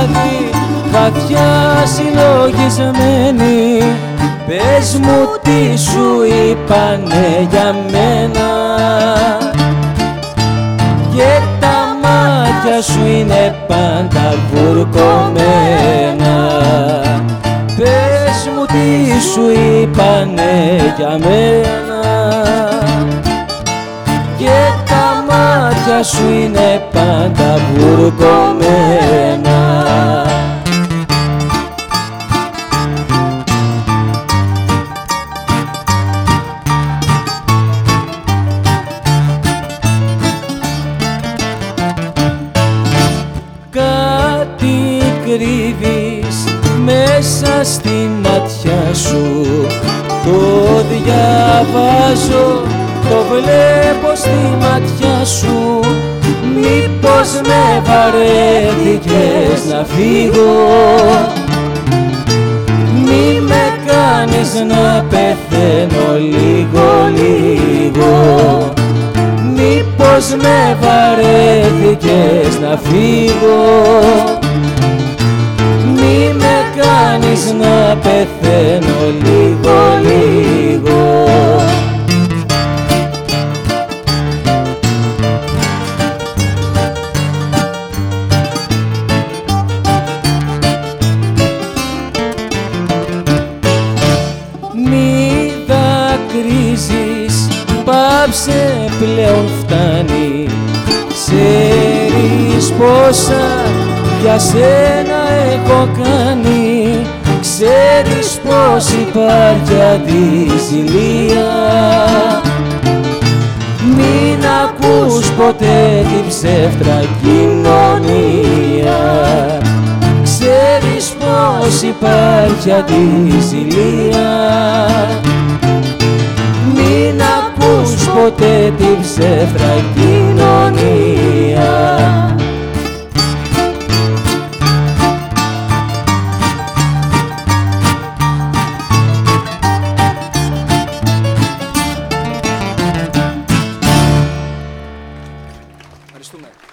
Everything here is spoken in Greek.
βράδυ βαθιά συλλογισμένη. Πες μου τι σου είπανε για μένα. Και τα μάτια σου είναι πάντα βουρκωμένα. Πες μου τι σου είπανε για μένα. Και τα μάτια σου είναι πάντα βουρκωμένα στη μάτια σου. Το διαβάζω, το βλέπω στη μάτια σου. Μήπως με βαρέθηκες να φύγω; Μη με κάνεις να πεθαίνω λίγο λίγο. Μήπως με βαρέθηκες να φύγω; Κάνεις να πεθαίνω λίγο λίγο. Μη δακρύζεις, πάψε πλέον φτάνει. Ξέρεις πόσα για σένα έχω κάνει Ξέρεις πως υπάρχει αντιζηλία. Μην ακούς ποτέ την ψεύτρα κοινωνία. Ξέρεις πως υπάρχει αντιζηλία. Μην ακούς ποτέ την ψεύτρα κοινωνία Dus.